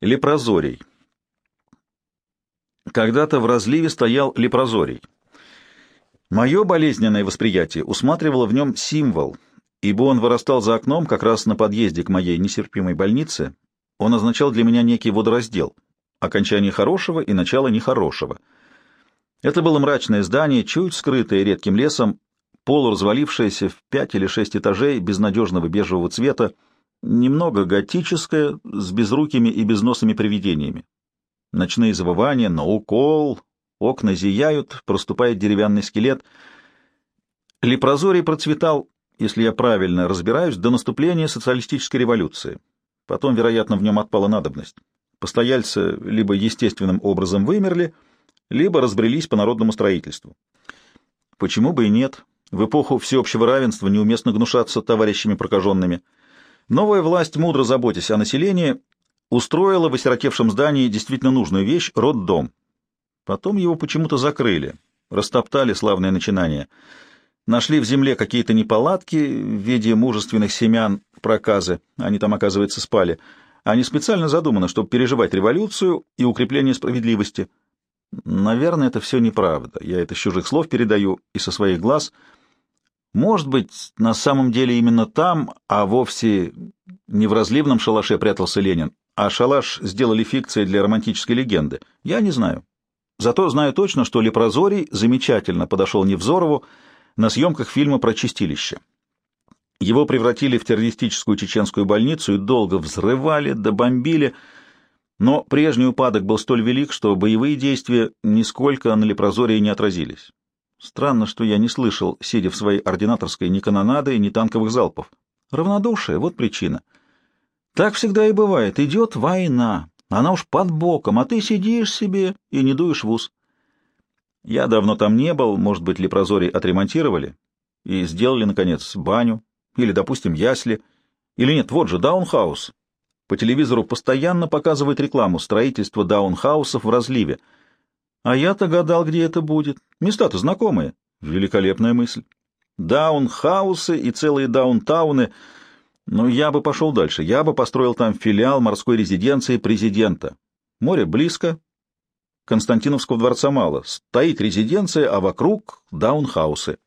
Лепрозорий. Когда-то в разливе стоял лепрозорий. Мое болезненное восприятие усматривало в нем символ, ибо он вырастал за окном как раз на подъезде к моей несерпимой больнице. Он означал для меня некий водораздел, окончание хорошего и начало нехорошего. Это было мрачное здание, чуть скрытое редким лесом, полуразвалившееся в пять или шесть этажей безнадежного бежевого цвета, немного готическое, с безрукими и безносыми привидениями. Ночные завывания, на укол, окна зияют, проступает деревянный скелет. Лепрозорий процветал, если я правильно разбираюсь, до наступления социалистической революции. Потом, вероятно, в нем отпала надобность. Постояльцы либо естественным образом вымерли, либо разбрелись по народному строительству. Почему бы и нет? В эпоху всеобщего равенства неуместно гнушаться товарищами прокаженными — Новая власть, мудро заботясь о населении, устроила в осиротевшем здании действительно нужную вещь — роддом. Потом его почему-то закрыли, растоптали славное начинание. Нашли в земле какие-то неполадки в виде мужественных семян проказы, они там, оказывается, спали. Они специально задуманы, чтобы переживать революцию и укрепление справедливости. Наверное, это все неправда. Я это с чужих слов передаю и со своих глаз — может быть, на самом деле именно там, а вовсе не в разливном шалаше прятался Ленин, а шалаш сделали фикцией для романтической легенды. Я не знаю. Зато знаю точно, что Лепрозорий замечательно подошел Невзорову на съемках фильма про чистилище. Его превратили в террористическую чеченскую больницу и долго взрывали, добомбили, но прежний упадок был столь велик, что боевые действия нисколько на Лепрозории не отразились. Странно, что я не слышал, сидя в своей ординаторской, ни канонады, ни танковых залпов. Равнодушие — вот причина. Так всегда и бывает. Идет война, она уж под боком, а ты сидишь себе и не дуешь в ус. Я давно там не был, может быть, лепрозорий отремонтировали и сделали, наконец, баню, или, допустим, ясли, или нет, вот же, даунхаус. По телевизору постоянно показывают рекламу строительства даунхаусов в разливе — а я-то гадал, где это будет. Места-то знакомые. Великолепная мысль. Даунхаусы и целые даунтауны. Но я бы пошел дальше. Я бы построил там филиал морской резиденции президента. Море близко. Константиновского дворца мало. Стоит резиденция, а вокруг даунхаусы.